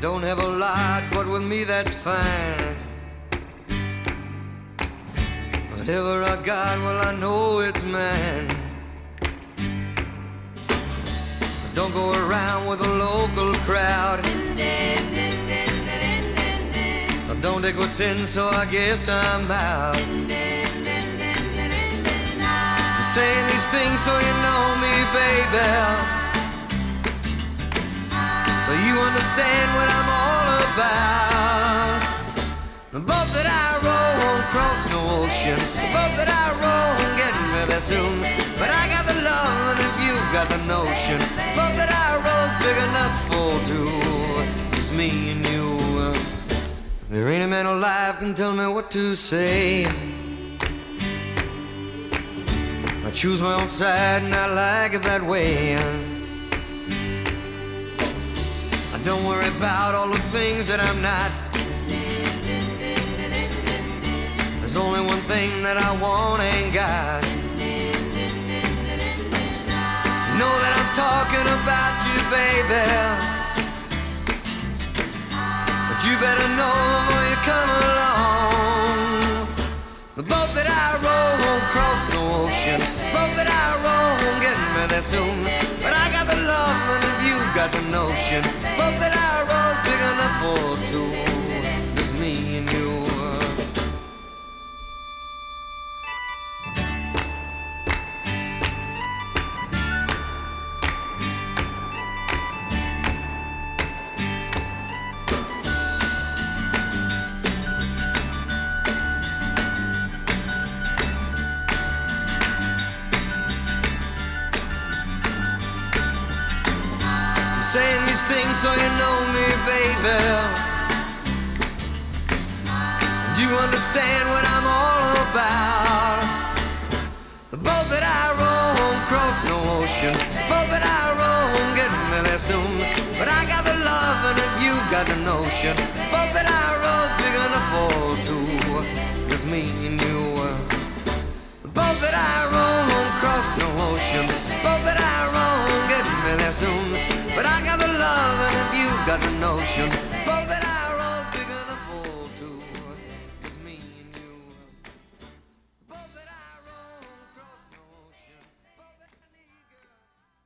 don't have a lot, but with me that's fine. Whatever I got, well, I know it's mine. Don't go around with a local crowd. I don't take what's in, so I guess I'm out. I'm saying these things so you know me, baby. About. The boat that I row won't cross no ocean. The boat that I row won't get me there soon. But I got the love, and if you got the notion, the boat that I row's big enough for two. Just me and you. There ain't a man alive can tell me what to say. I choose my own side, and I like it that way. I don't worry about all the things that I'm not. There's only one thing that I want and got. You know that I'm talking about you, baby. But you better know before you come along. The boat that I row won't cross no ocean. The boat that I row won't get me there soon. Got the notion, the that I row's big enough for two. Saying these things so you know me, baby. Do you understand what I'm all about? The boat that I row won't cross no ocean. The boat that I row won't get me there soon. But I got the love, and if you got the notion, the boat that I row's big enough for two. Just me and you. like an ocean. Both that